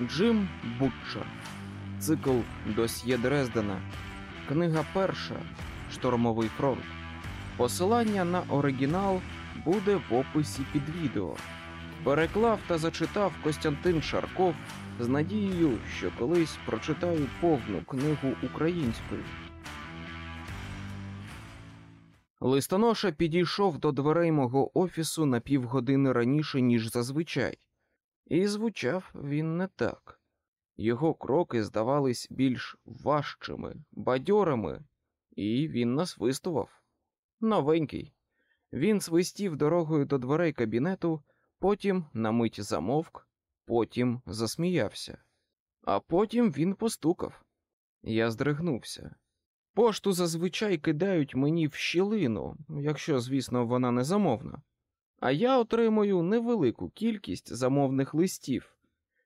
Джим Бутчер. Цикл Досьє Дрездена. Книга перша. Штормовий фронт. Посилання на оригінал буде в описі під відео. Переклав та зачитав Костянтин Шарков з надією, що колись прочитаю повну книгу українською. Листоноша підійшов до дверей мого офісу на півгодини раніше, ніж зазвичай, і звучав він не так. Його кроки здавались більш важчими, бадьорими, і він насвистував. Новенький. Він свистів дорогою до дверей кабінету, потім на мить замовк, потім засміявся, а потім він постукав. Я здригнувся. Пошту зазвичай кидають мені в щілину, якщо, звісно, вона не замовна. А я отримую невелику кількість замовних листів,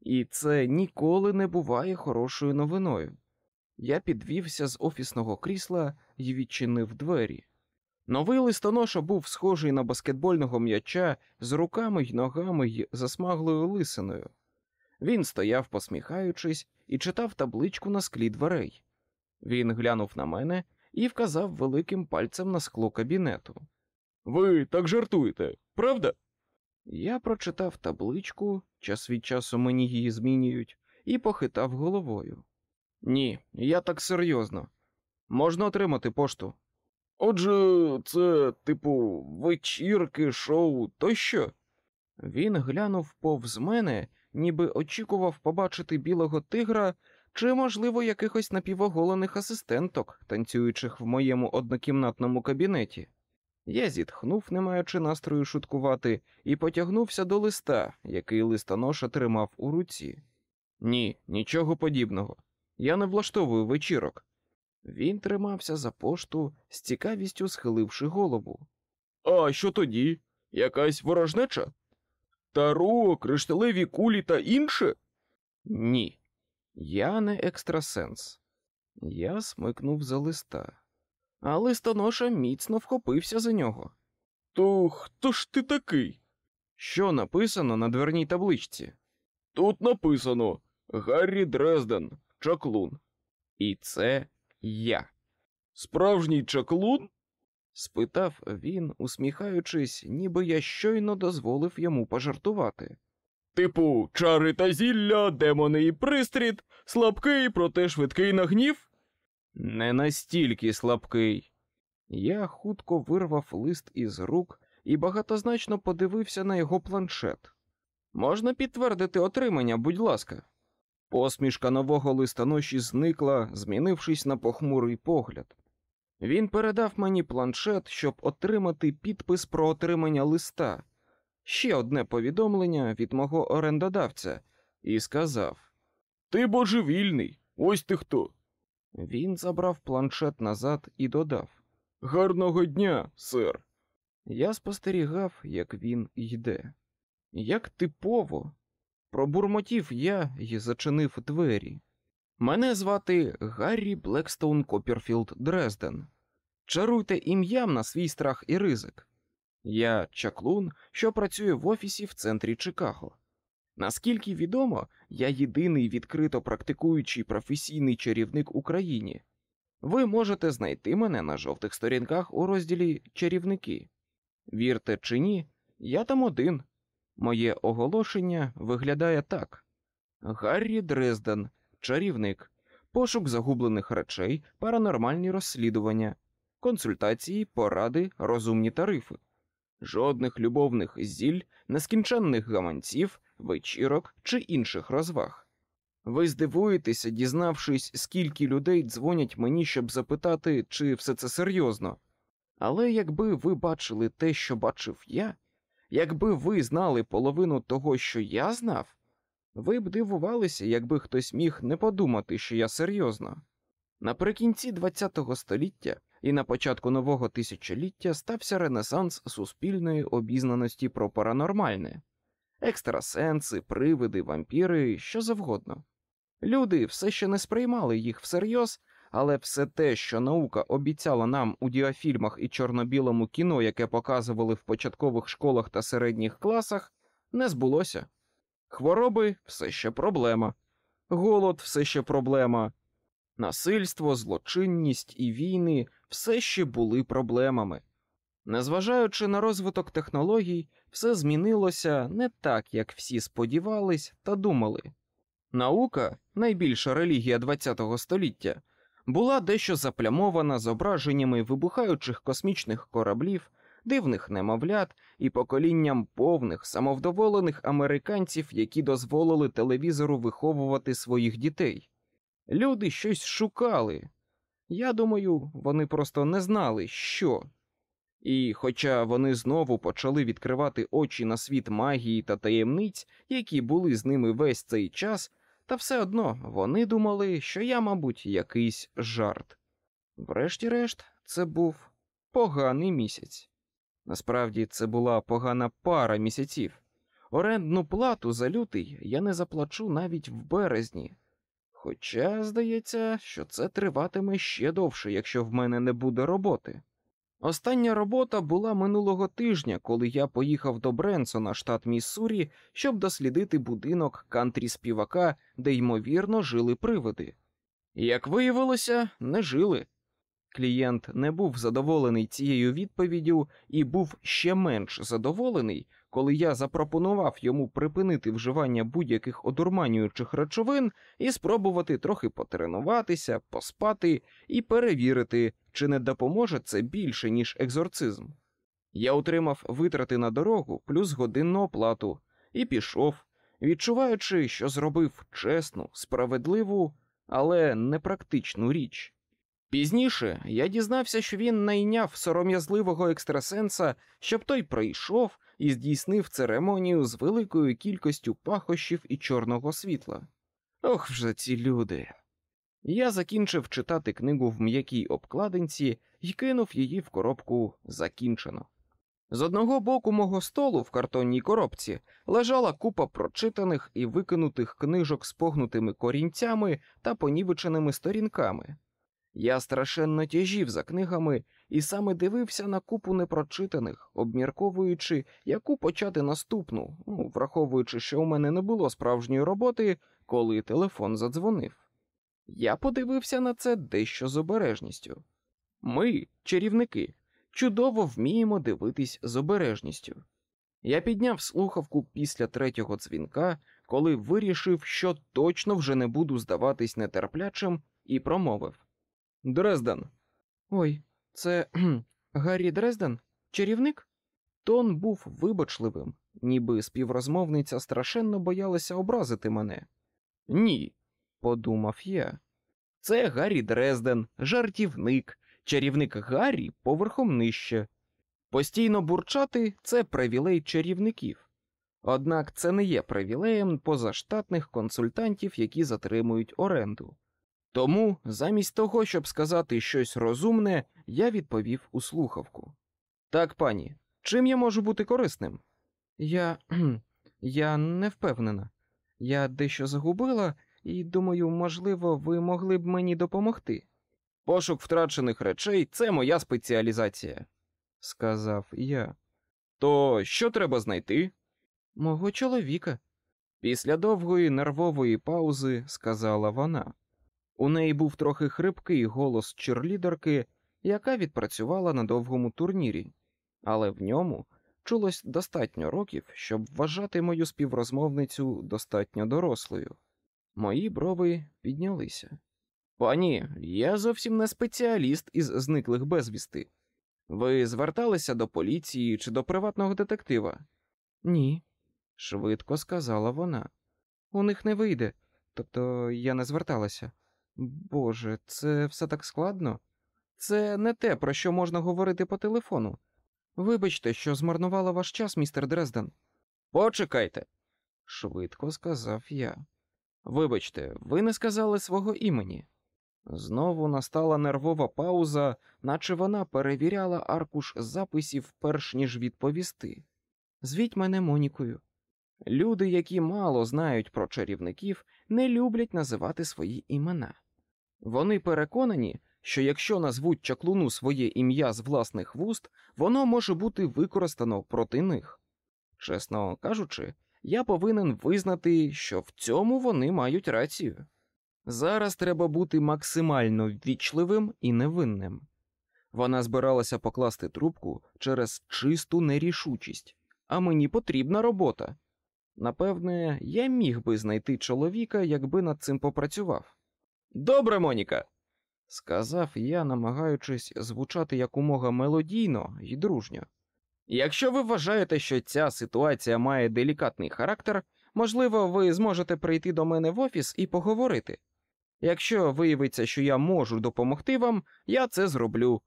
і це ніколи не буває хорошою новиною. Я підвівся з офісного крісла і відчинив двері. Новий листоноша був схожий на баскетбольного м'яча з руками й ногами й засмаглою лисиною. Він стояв, посміхаючись, і читав табличку на склі дверей. Він глянув на мене і вказав великим пальцем на скло кабінету. Ви так жартуєте, правда? Я прочитав табличку, час від часу мені її змінюють, і похитав головою. Ні, я так серйозно. Можна отримати пошту. Отже, це, типу, вечірки, шоу тощо? Він глянув повз мене, ніби очікував побачити білого тигра чи, можливо, якихось напівоголених асистенток, танцюючих в моєму однокімнатному кабінеті. Я зітхнув, не маючи настрою шуткувати, і потягнувся до листа, який листоноша тримав у руці. Ні, нічого подібного. Я не влаштовую вечірок. Він тримався за пошту, з цікавістю схиливши голову. А що тоді? Якась ворожнеча? Таро, кришталеві кулі та інше? Ні, я не екстрасенс. Я смикнув за листа, а листоноша міцно вхопився за нього. То хто ж ти такий? Що написано на дверній табличці? Тут написано Гаррі Дрезден, чаклун. І це я. Справжній чаклун? спитав він, усміхаючись, ніби я щойно дозволив йому пожартувати. Типу, чари та зілля, демони і пристріт, слабкий, проте швидкий на гнів? Не настільки слабкий. Я хутко вирвав лист із рук і багатозначно подивився на його планшет. Можна підтвердити отримання, будь ласка. Посмішка нового листоноші зникла, змінившись на похмурий погляд. Він передав мені планшет, щоб отримати підпис про отримання листа, ще одне повідомлення від мого орендодавця, і сказав: Ти божевільний, ось ти хто. Він забрав планшет назад і додав: Гарного дня, сер. Я спостерігав, як він йде. Як типово, пробурмотів я і зачинив двері. Мене звати Гаррі Блекстоун Копірфілд Дрезден. Чаруйте ім'ям на свій страх і ризик. Я чаклун, що працює в офісі в центрі Чикаго. Наскільки відомо, я єдиний відкрито практикуючий професійний чарівник у країні. Ви можете знайти мене на жовтих сторінках у розділі Чарівники. Вірте чи ні, я там один. Моє оголошення виглядає так: Гаррі Дрезден, чарівник, пошук загублених речей, паранормальні розслідування, консультації, поради, розумні тарифи, жодних любовних зіль, нескінченних гаманців, вечірок чи інших розваг. Ви здивуєтеся, дізнавшись, скільки людей дзвонять мені, щоб запитати, чи все це серйозно. Але якби ви бачили те, що бачив я, якби ви знали половину того, що я знав, ви б дивувалися, якби хтось міг не подумати, що я серйозно. Наприкінці ХХ століття і на початку нового тисячоліття стався ренесанс суспільної обізнаності про паранормальне, екстрасенси, привиди, вампіри, що завгодно. Люди все ще не сприймали їх всерйоз, але все те, що наука обіцяла нам у діафільмах і чорно-білому кіно, яке показували в початкових школах та середніх класах, не збулося. Хвороби все ще проблема, голод все ще проблема, насильство, злочинність і війни все ще були проблемами. Незважаючи на розвиток технологій, все змінилося не так, як всі сподівались та думали. Наука, найбільша релігія ХХ століття, була дещо заплямована зображеннями вибухаючих космічних кораблів, дивних немовлят і поколінням повних самовдоволених американців, які дозволили телевізору виховувати своїх дітей. Люди щось шукали. Я думаю, вони просто не знали, що. І, хоча вони знову почали відкривати очі на світ магії та таємниць, які були з ними весь цей час, та все одно вони думали, що я, мабуть, якийсь жарт. Врешті-решт, це був поганий місяць. Насправді, це була погана пара місяців. Орендну плату за лютий я не заплачу навіть в березні. Хоча, здається, що це триватиме ще довше, якщо в мене не буде роботи. Остання робота була минулого тижня, коли я поїхав до Бренсона, штат Міссурі, щоб дослідити будинок кантрі співака, де ймовірно жили привиди. Як виявилося, не жили. Клієнт не був задоволений цією відповіддю і був ще менш задоволений, коли я запропонував йому припинити вживання будь-яких одурманюючих речовин і спробувати трохи потренуватися, поспати і перевірити, чи не допоможе це більше, ніж екзорцизм. Я отримав витрати на дорогу плюс годинну оплату і пішов, відчуваючи, що зробив чесну, справедливу, але непрактичну річ. Пізніше я дізнався, що він найняв сором'язливого екстрасенса, щоб той прийшов і здійснив церемонію з великою кількістю пахощів і чорного світла. Ох вже ці люди. Я закінчив читати книгу в м'якій обкладинці і кинув її в коробку закінчено. З одного боку мого столу в картонній коробці лежала купа прочитаних і викинутих книжок з погнутими корінцями та понівеченими сторінками. Я страшенно тяжів за книгами і саме дивився на купу непрочитаних, обмірковуючи, яку почати наступну, ну, враховуючи, що у мене не було справжньої роботи, коли телефон задзвонив. Я подивився на це дещо з обережністю. Ми, чарівники, чудово вміємо дивитись з обережністю. Я підняв слухавку після третього дзвінка, коли вирішив, що точно вже не буду здаватись нетерплячим, і промовив. Дрезден. Ой, це Гаррі Дрезден? Чарівник? Тон був вибачливим, ніби співрозмовниця страшенно боялася образити мене. Ні, подумав я. Це Гаррі Дрезден, жартівник, чарівник Гаррі поверхом нижче. Постійно бурчати це привілей чарівників. Однак це не є привілеєм позаштатних консультантів, які затримують оренду. Тому, замість того, щоб сказати щось розумне, я відповів у слухавку. Так, пані, чим я можу бути корисним? Я я не впевнена. Я дещо загубила і думаю, можливо, ви могли б мені допомогти. Пошук втрачених речей це моя спеціалізація, сказав я. То що треба знайти? Мого чоловіка. Після довгої нервової паузи сказала вона. У неї був трохи хрипкий голос черлідерки, яка відпрацювала на довгому турнірі, але в ньому чулось достатньо років, щоб вважати мою співрозмовницю достатньо дорослою. Мої брови піднялися. Пані, я зовсім не спеціаліст із зниклих безвісти. Ви зверталися до поліції чи до приватного детектива? Ні, швидко сказала вона. У них не вийде, тобто я не зверталася. Боже, це все так складно. Це не те, про що можна говорити по телефону. Вибачте, що змарнувала ваш час, містер Дрезден. Почекайте, швидко сказав я. Вибачте, ви не сказали свого імені. Знову настала нервова пауза, наче вона перевіряла аркуш записів, перш ніж відповісти. Звіть мене Монікою. Люди, які мало знають про чарівників, не люблять називати свої імена. Вони переконані, що якщо назвуть чаклуну своє ім'я з власних вуст, воно може бути використано проти них. Чесно кажучи, я повинен визнати, що в цьому вони мають рацію. Зараз треба бути максимально ввічливим і невинним. Вона збиралася покласти трубку через чисту нерішучість, а мені потрібна робота. Напевне, я міг би знайти чоловіка, якби над цим попрацював. Добре, Моніка, сказав я, намагаючись звучати якомога мелодійно і дружньо. Якщо ви вважаєте, що ця ситуація має делікатний характер, можливо, ви зможете прийти до мене в офіс і поговорити. Якщо виявиться, що я можу допомогти вам, я це зроблю.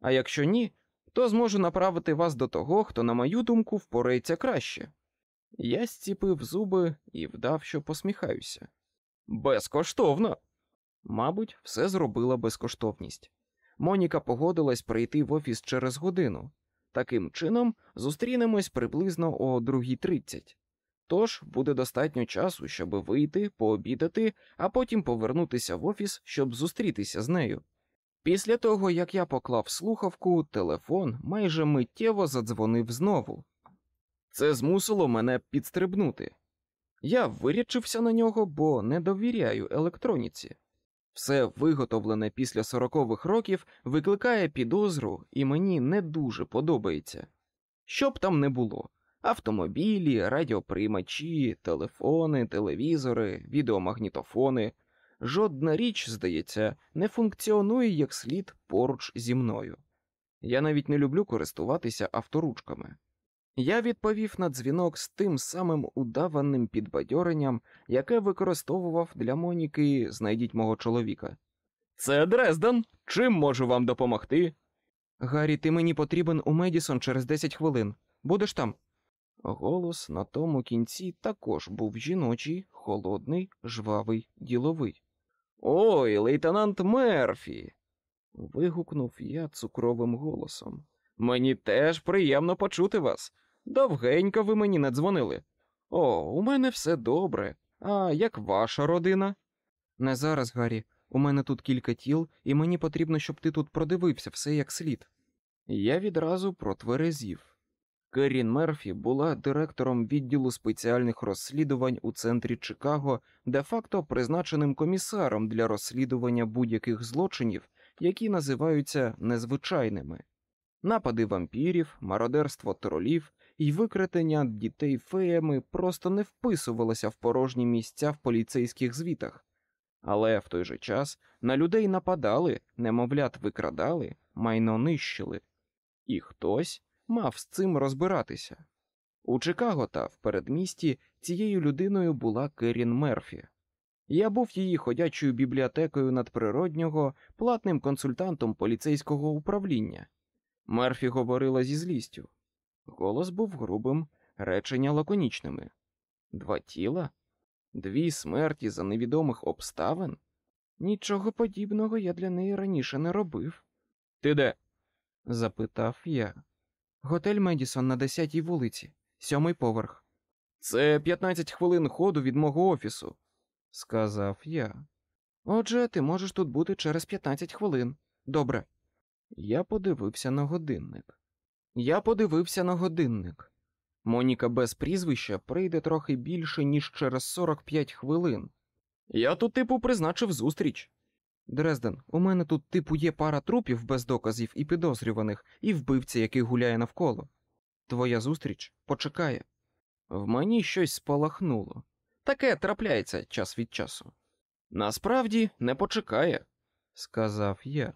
А якщо ні, то зможу направити вас до того, хто, на мою думку, впорається краще. Я зціпив зуби і вдав, що посміхаюся. Безкоштовно. Мабуть, все зробила безкоштовність. Моніка погодилась прийти в офіс через годину. Таким чином, зустрінемось приблизно о 2.30. Тож буде достатньо часу, щоб вийти, пообідати, а потім повернутися в офіс, щоб зустрітися з нею. Після того, як я поклав слухавку, телефон майже миттєво задзвонив знову. Це змусило мене підстрибнути. Я вирячився на нього, бо не довіряю електроніці. Все виготовлене після сорокових років викликає підозру, і мені не дуже подобається. Що б там не було: автомобілі, радіоприймачі, телефони, телевізори, відеомагнітофони. Жодна річ, здається, не функціонує як слід поруч зі мною. Я навіть не люблю користуватися авторучками. Я відповів на дзвінок з тим самим удаваним підбадьоренням, яке використовував для Моніки знайдіть мого чоловіка. Це Дрезден. Чим можу вам допомогти? Гаррі, ти мені потрібен у Медісон через 10 хвилин. Будеш там? Голос на тому кінці також був жіночий, холодний, жвавий, діловий. Ой, лейтенант Мерфі. вигукнув я цукровим голосом. Мені теж приємно почути вас. Довгенько ви мені не дзвонили. О, у мене все добре. А як ваша родина? Не зараз, Гаррі. У мене тут кілька тіл, і мені потрібно, щоб ти тут продивився все як слід. Я відразу протверезів. Керрін Мерфі була директором відділу спеціальних розслідувань у центрі Чикаго, де-факто призначеним комісаром для розслідування будь-яких злочинів, які називаються незвичайними. Напади вампірів, мародерство тролів і викрадення дітей феями просто не вписувалося в порожні місця в поліцейських звітах, але в той же час на людей нападали, немовлят викрадали, майно нищили, і хтось мав з цим розбиратися. У Чикаго та в передмісті цією людиною була Керін Мерфі. Я був її ходячою бібліотекою надприроднього, платним консультантом поліцейського управління. Мерфі говорила зі злістю. Голос був грубим, речення лаконічними. Два тіла? Дві смерті за невідомих обставин? Нічого подібного я для неї раніше не робив. Ти де? запитав я. Готель Медісон на 10-й вулиці, сьомий поверх. Це 15 хвилин ходу від мого офісу, сказав я. Отже, ти можеш тут бути через 15 хвилин. Добре. Я подивився на годинник. Я подивився на годинник. Моніка без прізвища прийде трохи більше, ніж через 45 хвилин. Я тут, типу, призначив зустріч. Дрезден, у мене тут, типу, є пара трупів без доказів і підозрюваних, і вбивця, який гуляє навколо. Твоя зустріч почекає. В мені щось спалахнуло. Таке трапляється час від часу. Насправді не почекає, сказав я.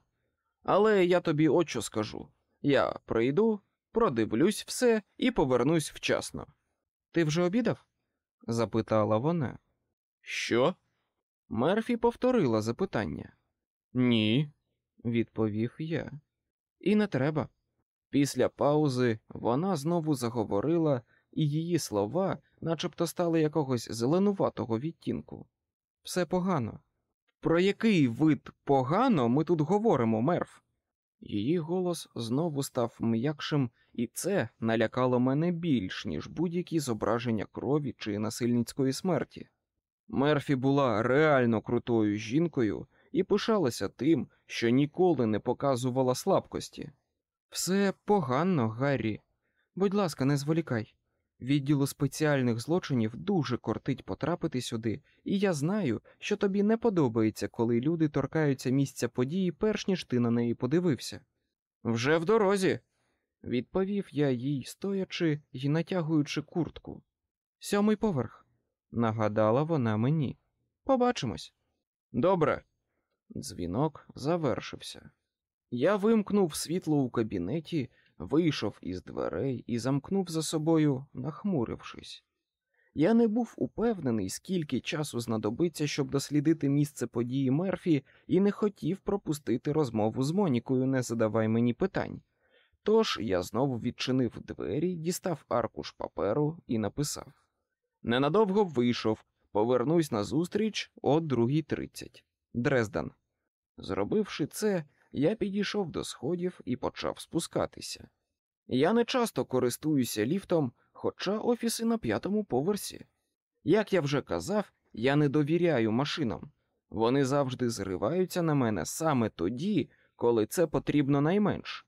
Але я тобі от що скажу я прийду, продивлюсь все і повернусь вчасно. Ти вже обідав? запитала вона. Що? Мерфі повторила запитання. Ні, відповів я. І не треба. Після паузи вона знову заговорила, і її слова начебто стали якогось зеленуватого відтінку. Все погано. Про який вид погано ми тут говоримо, мерф? Її голос знову став м'якшим, і це налякало мене більш, ніж будь-які зображення крові чи насильницької смерті. Мерфі була реально крутою жінкою і пишалася тим, що ніколи не показувала слабкості. Все погано, Гаррі. Будь ласка, не зволікай. Відділу спеціальних злочинів дуже кортить потрапити сюди, і я знаю, що тобі не подобається, коли люди торкаються місця події, перш ніж ти на неї подивився. Вже в дорозі, відповів я їй, стоячи й натягуючи куртку. Сьомий поверх, нагадала вона мені. Побачимось. Добре. Дзвінок завершився. Я вимкнув світло у кабінеті, вийшов із дверей і замкнув за собою, нахмурившись. Я не був упевнений, скільки часу знадобиться, щоб дослідити місце події Мерфі, і не хотів пропустити розмову з Монікою, не задавай мені питань. Тож я знову відчинив двері, дістав аркуш паперу і написав: Ненадовго вийшов, повернусь на зустріч о 2.30. Дрезден. Зробивши це, я підійшов до сходів і почав спускатися. Я не часто користуюся ліфтом, хоча офіси на п'ятому поверсі. Як я вже казав, я не довіряю машинам. Вони завжди зриваються на мене саме тоді, коли це потрібно найменш.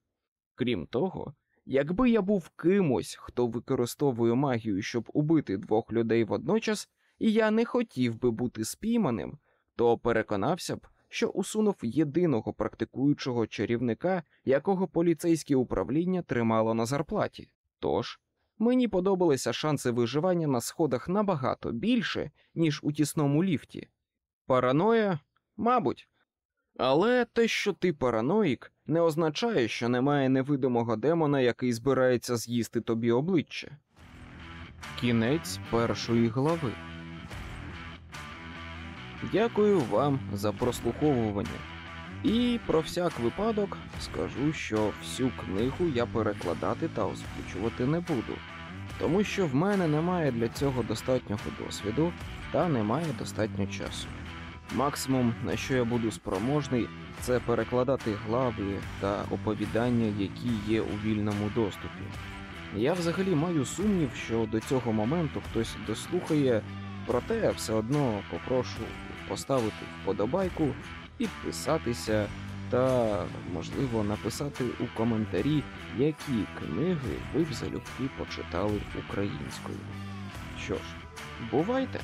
Крім того, якби я був кимось, хто використовує магію, щоб убити двох людей водночас, і я не хотів би бути спійманим, то переконався б, що усунув єдиного практикуючого чарівника, якого поліцейське управління тримало на зарплаті. Тож мені подобалися шанси виживання на сходах набагато більше, ніж у тісному ліфті. Параноя, мабуть. Але те, що ти параноїк, не означає, що немає невидимого демона, який збирається з'їсти тобі обличчя. Кінець першої глави. Дякую вам за прослуховування. І про всяк випадок скажу, що всю книгу я перекладати та озвучувати не буду, тому що в мене немає для цього достатнього досвіду та немає достатньо часу. Максимум, на що я буду спроможний, це перекладати глави та оповідання, які є у вільному доступі. Я взагалі маю сумнів, що до цього моменту хтось дослухає, проте все одно попрошу поставити вподобайку, підписатися та, можливо, написати у коментарі, які книги ви б залюбки почитали українською. Що ж, бувайте!